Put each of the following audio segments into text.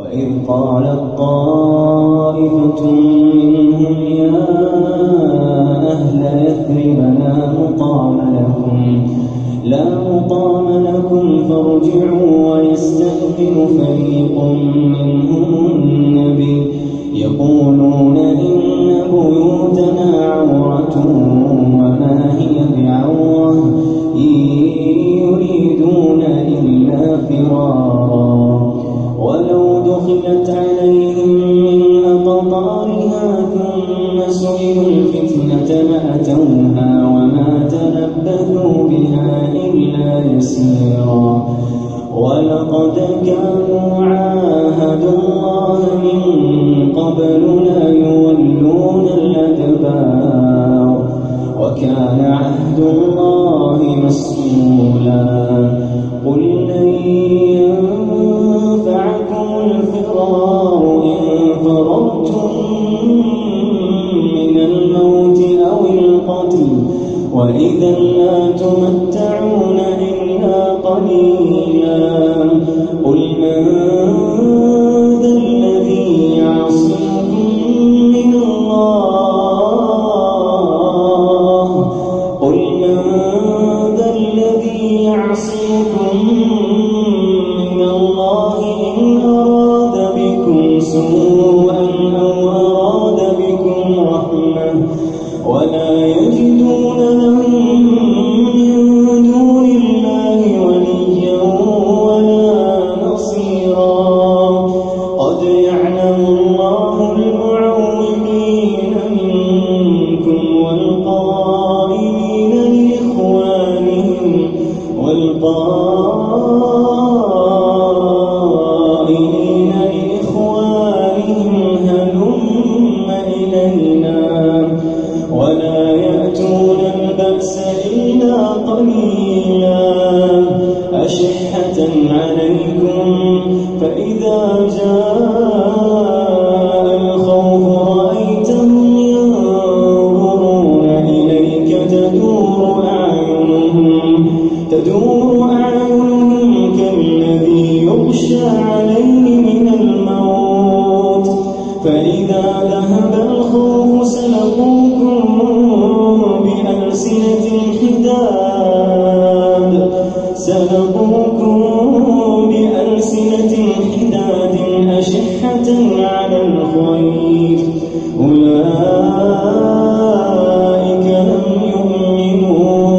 وإذ قالت طائفة منهم يا أهل يثرب لا مقام لكم لا مقام لكم فارجعوا ويستأذن فريق منهم النبي يقولون إن بيوتنا دخلت عليهم من أقطارها ثم سئلوا الفتنة لأتوها وما تلبثوا بها إلا يسيرا. ولقد كانوا عاهدوا الله من قبل لا يولون الأدبار وكان عهد الله مسؤولا. وإذا لا تمتعون سوءا أو سلقوكم بألسنة حداد أشحة على الخير. أولئك لم يؤمنوا.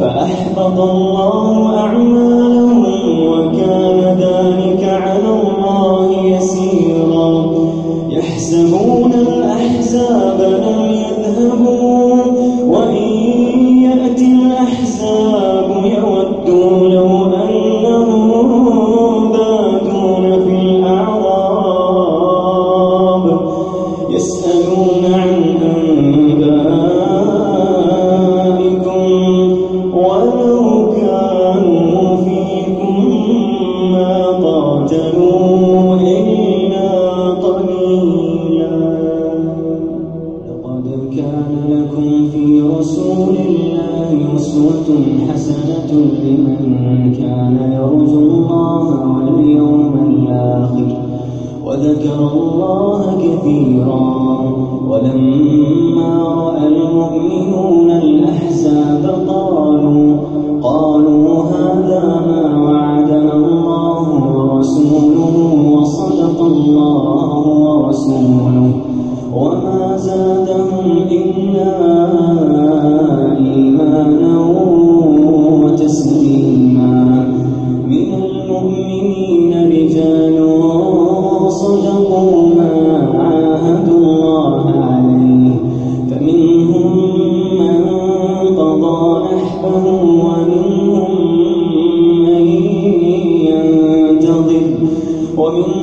فأحبط الله أعمالهم وكان ذلك على الله يسيرا. يحسبون الأحزاب لمن كان يرجو الله واليوم الآخر. وذكر الله كثيرا.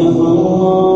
كفروا